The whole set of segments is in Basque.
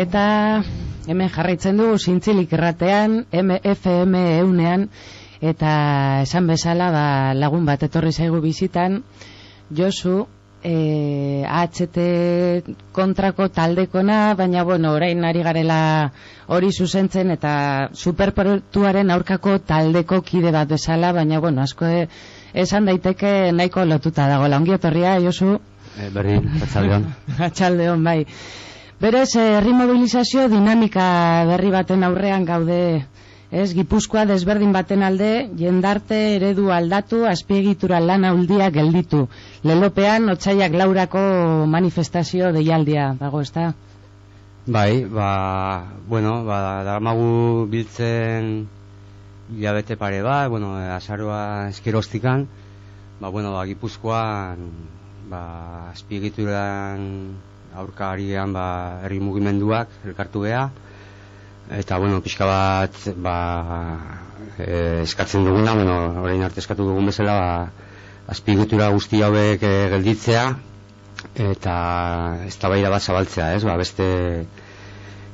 Eta hemen jarraitzen dugu zintzilik erratean, MFM eunean, eta esan bezala ba, lagun bat etorri zaigu bizitan, Josu, e, AHT kontrako taldekona, baina bueno, orain ari garela hori zuzentzen eta superportuaren aurkako taldeko kide bat bezala, baina bueno, asko e, esan daiteke nahiko lotuta dago. Ongi etorria, Josu? E, berdin, atxaldeon. atxaldeon, bai. Berez, herri mobilizazio dinamika berri baten aurrean gaude Ez, Gipuzkoa desberdin baten alde, jendarte eredu aldatu, azpiegitura lana uldia gelditu. Lelopean, otxaiak laurako manifestazio deialdia, dago, ez da? Bai, ba, bueno, ba, daramagu biltzen jabete pare ba, bueno, azaroa eskerostikan, ba, bueno, ba, Gipuzkoan, ba, azpiegituran aurkarian, ba, herri mugimenduak, elkartu geha, eta bueno, pixka bat ba, e, eskatzen duguna, bueno, orain arte eskatu dugun bezala ba, azpigutura guzti hauek e, gelditzea eta ez da bat zabaltzea, ez? Ba, beste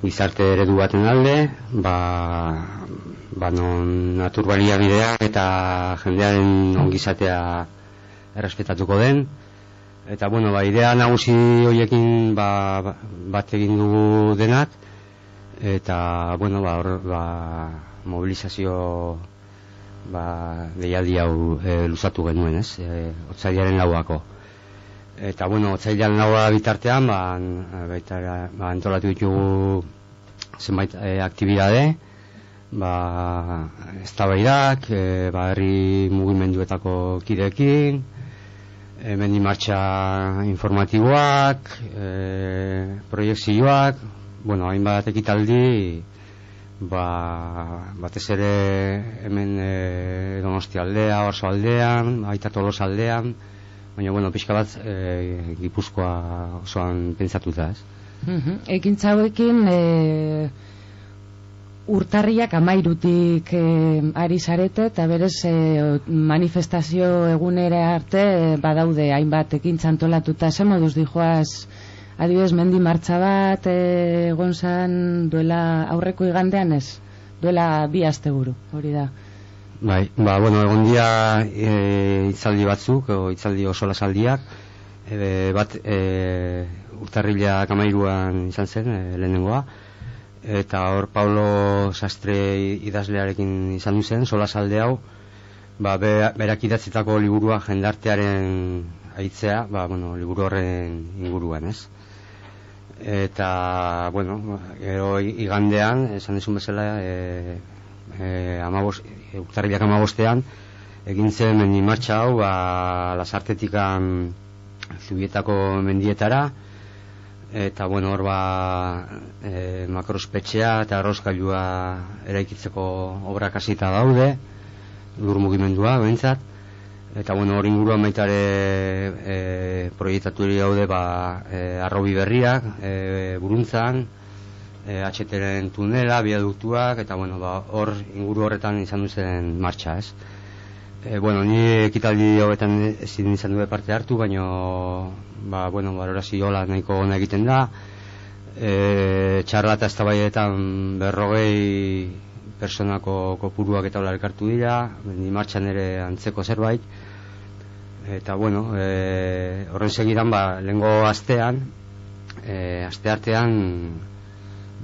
gizarte eredu baten alde ba, ba non naturbalia bidea eta jendearen ongizatea errespetatuko den eta bueno, ba, idea nagusi horiekin ba, bat egin dugu denak. Eta bueno ba, or, ba mobilizazio ba deialdi hau e, luzatu genuen ez? E, otsailaren lauako. Eta bueno otsailaren laua bitartean ba, baita, ba antolatu ditugu zenbait e, aktibitate ba eztabaidak e, ba herri mugimenduetako kideekin hemen martxa informatiboak e, proiektzioak bueno, hainbat ekitaldi ba, batez ere hemen e, donosti aldea, orso aldean, aita tolos aldean, baina, bueno, pixka bat e, gipuzkoa osoan pentsatuta, ez? Mm Ekin txauekin, e, urtarriak amairutik e, ari zarete, eta berez e, manifestazio egunera arte badaude hainbat ekin txantolatuta, ze moduz dijoaz adibidez mendi martxa bat eh, egon zan duela aurreko igandean ez? Duela bi asteburu hori da. Bai ba bueno egon dia e, itzaldi batzuk o itzaldi oso lasaldiak. E, bat e, urtarrila kamairuan izan zen e, lehenengoa eta hor Paulo Sastre idazlearekin izan zen sola salde hau ba, berak idatzitako liburua jendartearen aitzea, ba, bueno, liburu horren inguruan, ez? eta bueno, gero igandean esan dizun bezala e, e, amabos, e, urtarriak amabostean egin zen mendi martxa hau ba, lasartetikan zubietako mendietara eta bueno hor ba e, makrospetxea eta arrozkailua eraikitzeko obrak hasita daude lur mugimendua behintzat. Eta bueno, hori inguruan baita ere e, proiektatu daude ba, e, arrobi berriak e, buruntzan e, atxeteren tunela, biaduktuak eta bueno, ba, hor inguru horretan izan duzen martxa ez e, bueno, ni ekitaldi hauetan ezin izan dute parte hartu baina ba, bueno, balorazio nahiko ona egiten da. E, txarra eta eztabaietan berrogei personako kopuruak eta hola elkartu dira, ni martxan ere antzeko zerbait, eta bueno, e, horren segidan ba, lengo astean e, aste artean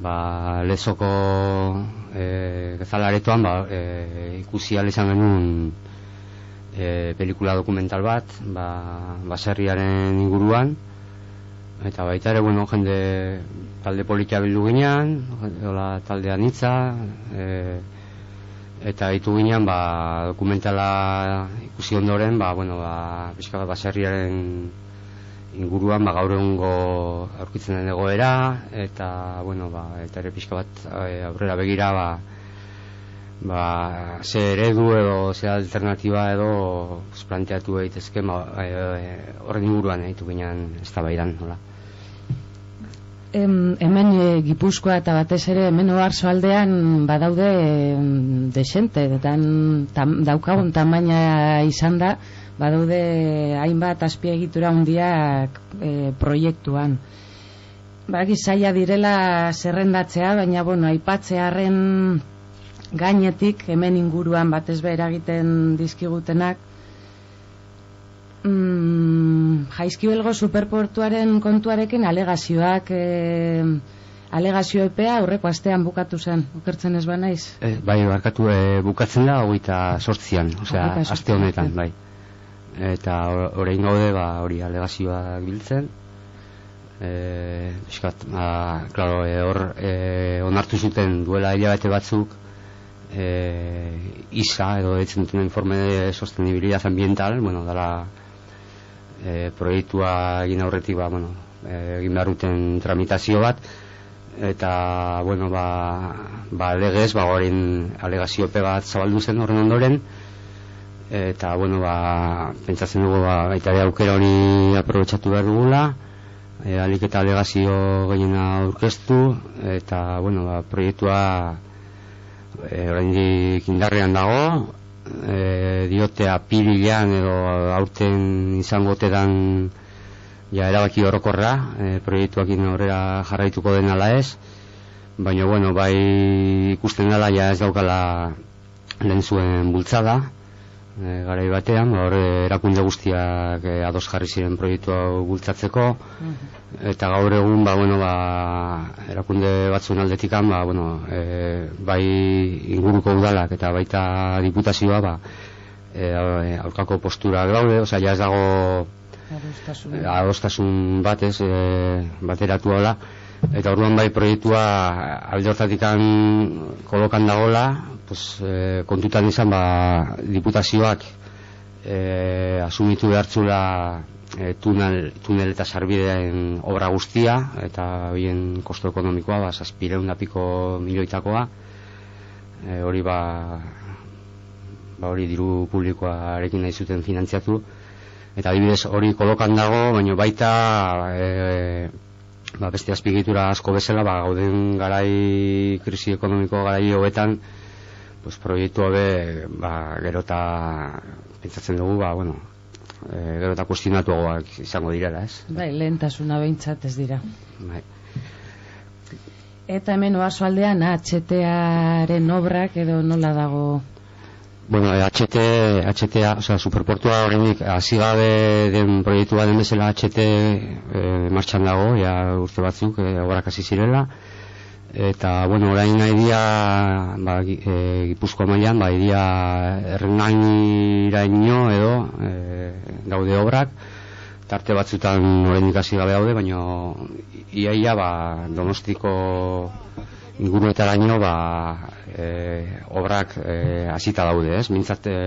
ba, lezoko e, gezalaretoan ba, e, ikusi izan genuen e, pelikula dokumental bat ba, baserriaren inguruan. Eta baita ere bueno, jende talde politia bildu ginean taldean hitza e, eta itu ginean ba, dokumentala ikusi ondoren ba, bueno, ba, bat baserriaren inguruan ba, gaur egungo aurkitzen den egoera eta bueno, ba, eta ere pixka bat e, aurrera begira ba, ba, ze eredu edo ze alternatiba edo planteatu egitezke ba, e, horren inguruan egitu ginean ez da baidan nola. Em, hemen e, Gipuzkoa eta batez ere hemen oarzo aldean badaude em, desente dan, tam, daukagun tamaina izan da badaude hainbat azpiegitura hundiak e, proiektuan. Ba, gizaia direla zerrendatzea, baina, bueno, aipatzearen gainetik, hemen inguruan batez behar egiten dizkigutenak, mm, jaizkibelgo superportuaren kontuarekin alegazioak, e, alegazio epea aurreko astean bukatu zen, okertzen ez banaiz? E, bai, barkatu, e, bukatzen da, hogeita sortzian, osea, aste honetan, bai. Eta orain gaude, ba, hori alegazioak biltzen, eh eskat ba claro e, hor e, onartu zuten duela hilabete batzuk eh ISA edo etzen duten informe de sostenibilidad ambiental bueno dala e, proiektua egin aurretik ba bueno e, egin beharuten tramitazio bat. Eta bueno ba ba legez ba orain alegaziope bat zabaldu zen horren ondoren. Eta bueno ba pentsatzen dugu ba baita aukera hori aprobetxatu behar dugula. E, alik eta alegazio gehiena aurkeztu. Eta bueno, ba, proiektua e, oraindik indarrean dago e, diotea pirilean edo aurten izango tedan ja erabaki orokorra e, proiektuak aurrera jarraituko den ala ez. Baina bueno, bai ikusten dela ja ez daukala lehen zuen bultzada e, garai batean, ba, hor erakunde guztiak e, ados jarri ziren proiektu hau bultzatzeko. Mhm. Eta gaur egun ba, bueno, ba, erakunde batzuen aldetikan ba, bueno, e, bai inguruko udalak eta baita diputazioa ba, e, aurkako postura gaude, osea ja ez dago adostasun. batez e, bateratu hola. Eta orduan bai proiektua alde hortatikan kolokan dagola pues, e, kontutan izan ba, diputazioak e, asumitu behartzula e, tunel, tunel eta sarbideen obra guztia eta bien kosto ekonomikoa ba, saspireun piko milioitakoa. E, hori ba, ba hori diru publikoa arekin nahi zuten finantziatu. Eta adibidez hori kolokan dago baina baita e, ba, beste azpigitura asko bezala ba, gauden garai krisi ekonomiko garai hobetan pues proiektu hobe ba, gerota pentsatzen dugu ba, bueno, e, gerota kuestionatuagoak izango direla ez? Bai, lehentasuna behintzat ez dira. Bai. Eta hemen oazo aldean HTA-aren obrak edo nola dago? Bueno, HT, HTA, o sea, superportua horrenik hasi gabe den proiektua den bezala HT e, martxan dago, ja urte batzuk, e, obrak hasi zirela eta bueno, orain nahi dia ba, e, Gipuzkoa mailan ba, idia errenainiraino edo e, daude obrak. Tarte batzutan orain ikasi gabe daude baina iaia ba, donostiko inguruetaraino ba, e, obrak e, hasita daude ez, mintzat e,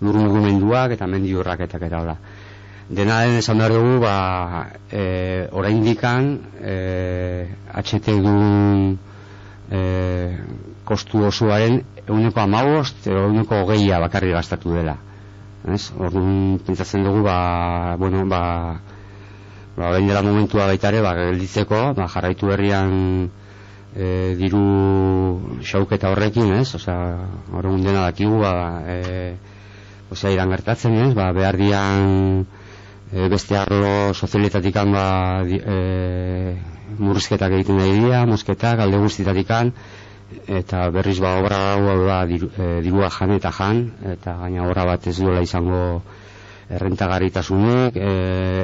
lur eta mendi urraketak eta hola dena den esan behar dugu ba, e, orain dikan e, HT duen e, kostu osoaren eguneko amagost eguneko geia bakarri gastatu dela ez? orduan pentsatzen dugu ba, bueno, ba, ba, bain dela momentua baitare ba, gelditzeko ba, jarraitu herrian e, diru xauketa horrekin ez? Osea, orduan dena dakigu ba, e, osea, iran gertatzen ez? Ba, behar dian e, beste arlo sozialetatik ba, e, murrizketak egiten nahi dira, mosketak, alde guztietatik eta berriz ba obra hau da e, dirua jan eta jan, eta gaina obra bat ez duela izango errentagarritasunik, e,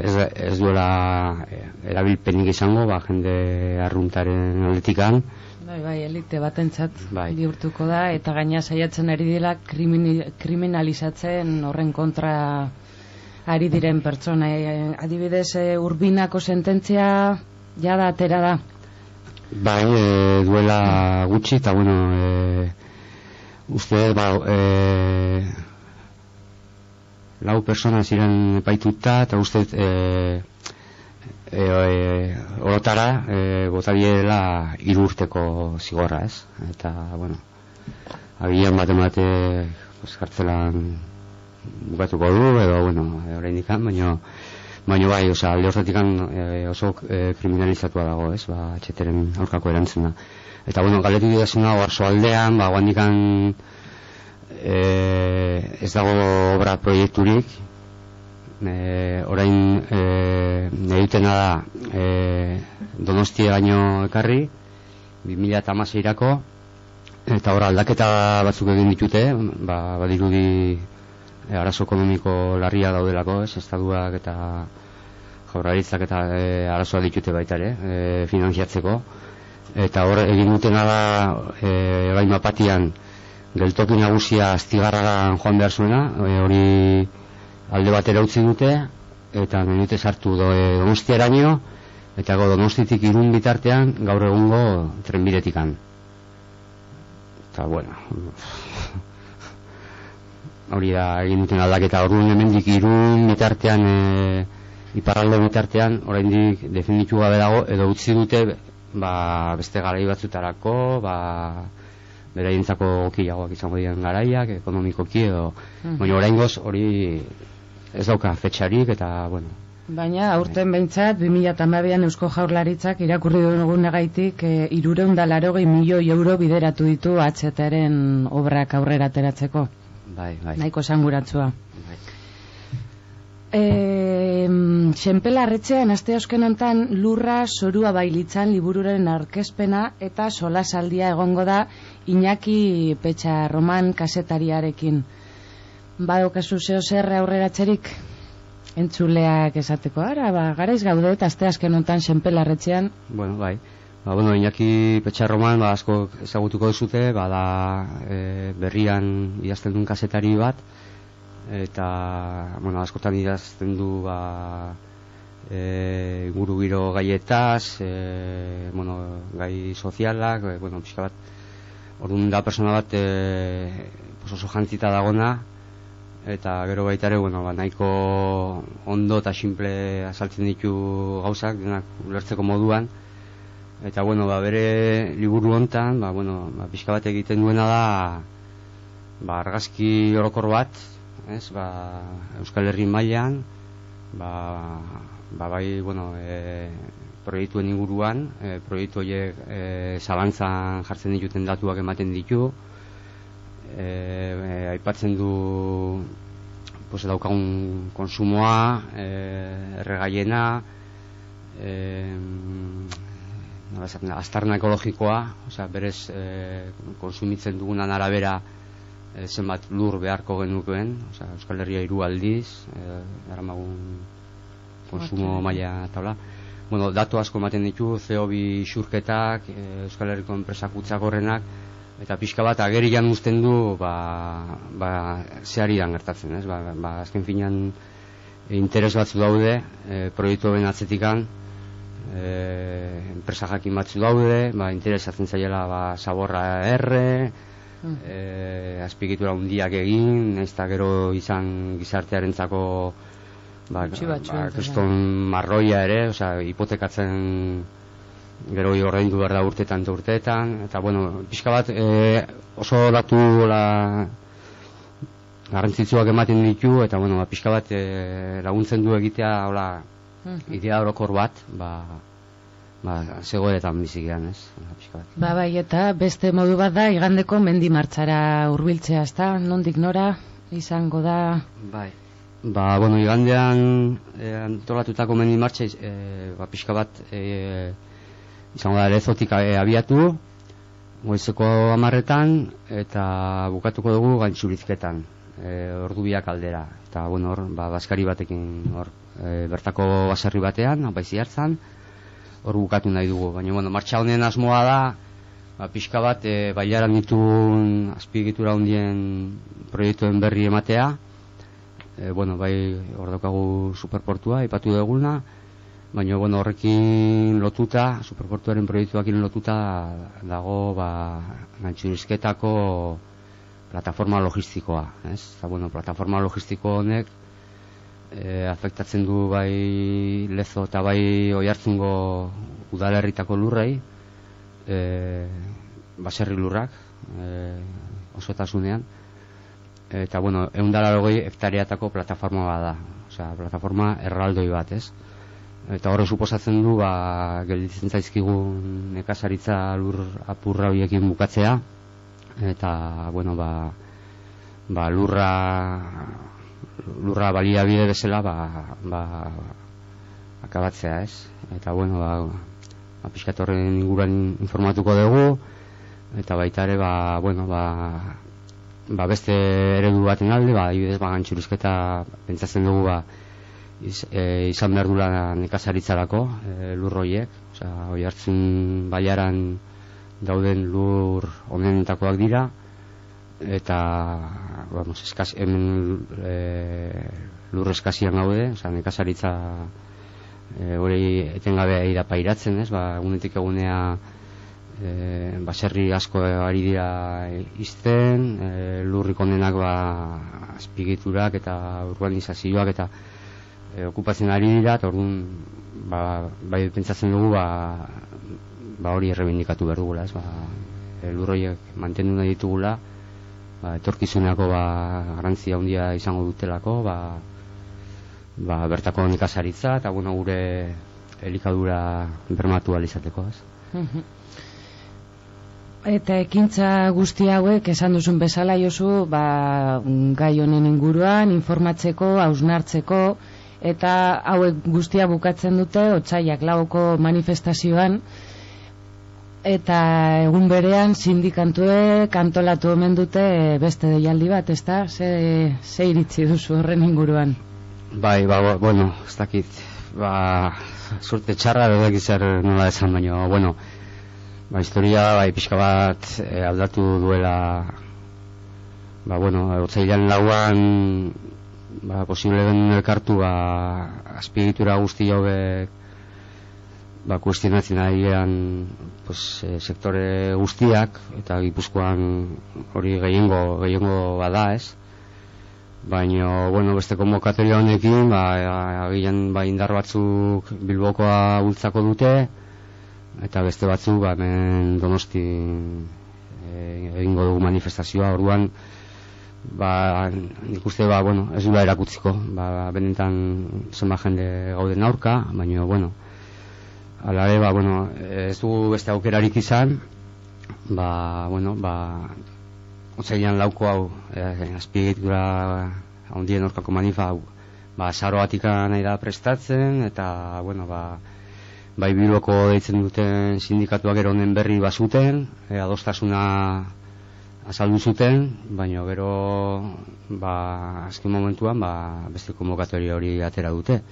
ez, ez duela erabilpenik izango, ba, jende arruntaren aldetikan. Bai, bai, elite batentzat bai. bihurtuko da, eta gaina saiatzen ari dela kriminalizatzen horren kontra ari diren pertsona. E, adibidez e, urbinako sententzia jada atera da. Bai e, duela gutxi eta bueno e, uste ba e, lau persona ziren epaituta eta uste e, e, e, orotara e, botadiela irurteko zigorra ez? Eta bueno agian bat emate pues, kartzelan bukatuko du edo bueno orain dikan baino baino bai osea alde horretik e, oso e, kriminalizatua dago ez? Ba etxeteren aurkako erantzuna. Eta bueno galetu didazuna oarzo aldean ba guandikan e, ez dago obra proiekturik. E, orain e, dutena da e, donostia baino ekarri 2008 eta hor aldaketa batzuk egin ditute ba, badirudi e, arazo ekonomiko larria daudelako ez, estaduak eta jaurlaritzak eta e, arazoa ditute baita ere e, finanziatzeko. Eta hor egin dutena da e, bain mapatian geltoki nagusia astigarragan joan behar zuena e, hori alde batera utzi dute eta nahi sartu do, e, donostiaraino eta go donostitik irun bitartean gaur egungo trenbidetikan eta bueno hori da egin duten aldaketa orduan hemendik irun bitartean e, iparralde bitartean oraindik definitu gabe dago edo utzi dute ba, beste garai batzutarako ba, beraientzako gokiagoak izango diren garaiak ekonomikoki edo mm. baina oraingoz hori ez dauka fetxarik eta bueno Baina aurten behintzat 2008an Eusko Jaurlaritzak irakurri dugun negaitik e, irureun dalarogei milioi euro bideratu ditu atxetaren obrak aurrera ateratzeko. Bai, bai. Naiko sanguratzua. Bai. E, Xenpelarretxean aste osken ontan lurra sorua bailitzan libururen arkezpena eta solasaldia egongo da Iñaki Petxa Roman kasetariarekin. Badokazu zeo zer aurreratzerik? entzuleak esateko ara, ba, garaiz gaude eta azte azken ontan senpelarretxean. Bueno, bai. Ba, bueno, Iñaki Petxarroman, ba, asko ezagutuko duzute, ba, da e, berrian idazten duen kasetari bat, eta, bueno, askotan idazten du, ba, e, guru giro gaietaz, e, bueno, gai sozialak, e, bueno, pixka bat, orduan da persona bat, e, oso jantzita dagona, eta gero baita ere, bueno, ba, nahiko ondo eta simple azaltzen ditu gauzak, denak ulertzeko moduan, eta bueno, ba, bere liburu hontan, ba, bueno, ba, pixka bat egiten duena da, ba, argazki orokor bat, ez, ba, Euskal Herri mailan, ba, ba, bai, bueno, e, proiektuen inguruan, e, proiektu horiek e, zalantzan jartzen dituten datuak ematen ditu, e, e, aipatzen du pues, daukagun konsumoa e, erregaiena e, astarna ekologikoa osea, berez e, konsumitzen dugunan arabera e, zenbat lur beharko genukeen osea, Euskal Herria hiru aldiz e, eramagun konsumo okay. maila tabla bueno, datu asko ematen ditu CO2 xurketak e, Euskal Herriko enpresak horrenak eta pixka bat agerian uzten du ba, ba zehari dan gertatzen ez? Ba, ba, azken finan interes batzu daude e, proiektu ben atzetikan e, enpresa jakin batzu daude ba, interesatzen zaiela ba, saborra erre mm. e, azpikitura hundiak egin ez da gero izan gizartearentzako ba, ba, kriston marroia ere osea, hipotekatzen gero ordaindu behar da urteetan eta urteetan eta bueno, pixka bat e, oso datu la garrantzitsuak ematen ditu eta bueno, ba, pixka bat e, laguntzen du egitea hola mhm. idea orokor bat ba, ba, zegoeretan bizikian ez? Ba, ba, bai eta beste modu bat da igandeko mendi martxara urbiltzea ez da, nondik nora izango da? Bai. Ba, bueno, igandean e, antolatutako mendi martxa e, ba, pixka bat e, izango da lezotik eh, abiatu goizeko amarretan eta bukatuko dugu gaintzurizketan e, ordu biak aldera. Eta bueno hor ba, baskari batekin hor e, bertako baserri batean baizi hartzan hor bukatu nahi dugu baina bueno martxa honen asmoa da ba, pixka bat e, bailaran ditun azpigitura hundien proiektuen berri ematea e, bueno bai hor daukagu superportua ipatu duguna baina bueno, horrekin lotuta, superportuaren proiektuakin lotuta dago ba, gantxurizketako plataforma logistikoa. Ez? Eta, bueno, plataforma logistiko honek e, afektatzen du bai lezo eta bai oi hartzungo udalerritako lurrei, e, baserri lurrak, e, oso eta bueno, eundara logei hektariatako plataforma bada. Osea, plataforma erraldoi bat, ez? eta horre suposatzen du ba, gelditzen zaizkigun nekazaritza lur apurra horiekin bukatzea eta bueno ba, ba lurra lurra baliabide bezala ba, ba, akabatzea ez? Eta bueno ba, ba pixkatorren inguruan informatuko dugu. Eta baita ere ba, bueno, ba, ba beste eredu baten alde ba, ibidez ba, gantxurizketa pentsatzen dugu ba, iz, e, izan behar dula nekazaritzarako e, lurroiek osea, hoi hartzen baiaran dauden lur onenetakoak dira. Eta vamos, eskaz, hemen e, lur eskazian gaude, oza, nekazaritza e, hori etengabea da pairatzen, ez, ba, egunetik egunea e, baserri asko ari dira izten, e, lurrik onenak ba, azpigiturak eta urbanizazioak eta e, okupatzen ari dira, eta orduan ba, bai pentsatzen dugu ba, ba hori errebindikatu behar dugula, ez, ba, e, lurroiek mantendu nahi ditugula, ba, etorkizuneko ba, garantzia handia izango dutelako, ba, ba, bertako nekazaritza eta bueno, gure elikadura bermatu alizateko, ez? Mhm. Eta ekintza guzti hauek esan duzun bezala jozu, ba, gai honen inguruan, informatzeko, hausnartzeko, eta hauek guztia bukatzen dute, otzaiak lauko manifestazioan, eta egun berean sindikantuek antolatu omen dute beste deialdi bat, ezta? Ze, ze iritzi duzu horren inguruan? Bai, ba, bueno, ez dakit, ba, surte txarra edo zer nola esan, baina, bueno, ba, historia, bai, pixka bat e, aldatu duela, ba, bueno, otzailan lauan, ba, posible den elkartu, ba, azpigitura guzti jobek, ba, kuestionatzen ari pues, e, sektore guztiak eta gipuzkoan hori gehiengo, gehiengo bada ez? Baina bueno, beste konvokatoria honekin ba, agian ba, indar batzuk bilbokoa bultzako dute eta beste batzuk ba, hemen donosti e, egingo dugu manifestazioa. Orduan ba, nik uste ba, bueno, ez dula erakutziko ba, benetan zenba jende gauden aurka baina bueno, Ala ere, ba, bueno, ez du beste aukerarik izan, ba, bueno, ba, otzailan lauko hau, eh, azpiegitura ondien orkako manifa hau, ba, saro nahi da prestatzen, eta, bueno, ba, bai biloko deitzen duten sindikatuak gero honen berri bazuten, e, adostasuna azaldu zuten, baina gero, ba, azken momentuan, ba, beste konvokatoria hori atera dute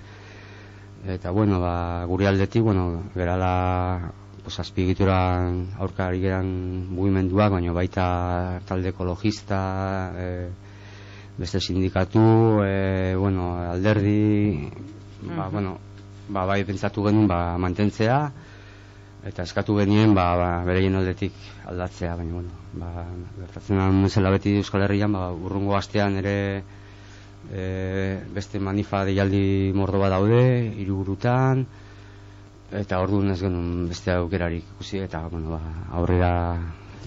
eta bueno, ba, guri aldetik, bueno, gerala pues, azpigituran aurkari geran mugimenduak, baina baita talde ekologista, e, beste sindikatu, e, bueno, alderdi, ba, bueno, ba, bai pentsatu genuen ba, mantentzea, eta eskatu genien ba, ba, bereien aldetik aldatzea, baina, bueno, ba, gertatzen da beti Euskal Herrian, ba, urrungo astean ere, e, beste manifa deialdi mordo bat daude, irugurutan, eta orduan ez genuen beste aukerarik ikusi, eta bueno, ba, aurrera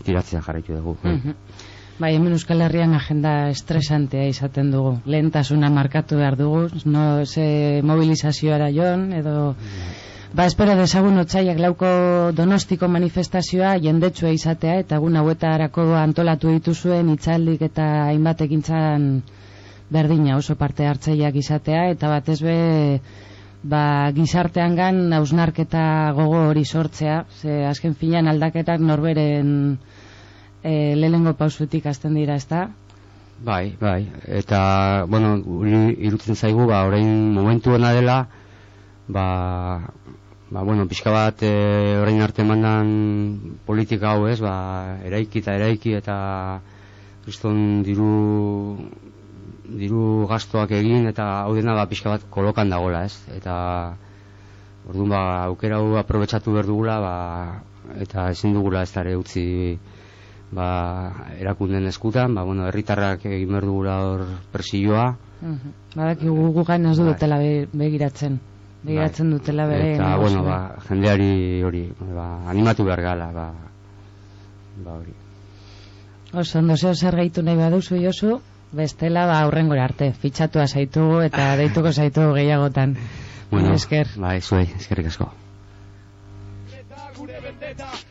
tiratzea jarraitu dugu. Mm Bai, hemen Euskal Herrian agenda estresantea izaten dugu. Lehentasuna markatu behar dugu, no ze mobilizazioara joan, edo... Ba, espero desagun otzaiak lauko donostiko manifestazioa jendetsua izatea, eta egun hauetarako antolatu dituzuen itzaldik eta hainbat ekintzan berdina oso parte hartzaileak izatea eta batez be ba, gizartean gan hausnarketa gogo hori sortzea. Ze azken finean aldaketak norberen e, lehengo pausutik azten dira ezta? Bai, bai. Eta bueno, irutzen zaigu ba, orain momentu hona dela ba, ba bueno, pixka bat e, orain arte mandan politika hau ez? Ba, eraiki eta eraiki eta kriston diru diru gastoak egin eta hau dena ba pixka bat kolokan dagola, ez? Eta orduan ba aukera hau aprobetxatu behar dugula, ba, eta ezin dugula ez dara utzi ba, erakunden eskutan, ba, bueno, herritarrak egin behar dugula hor persioa. Mhm. Badak gugu gain ez dutela begiratzen. Begiratzen bai. dutela bere. Eta, bueno, ba, jendeari hori, ba, animatu behar gala, ba, ba hori. Oso, ondo zer gaitu nahi baduzu, Josu? Bestela ba aurrengora arte. Fitxatua zaitugu eta deituko zaitugu gehiagotan. Bueno, esker. bai zuei eskerrik asko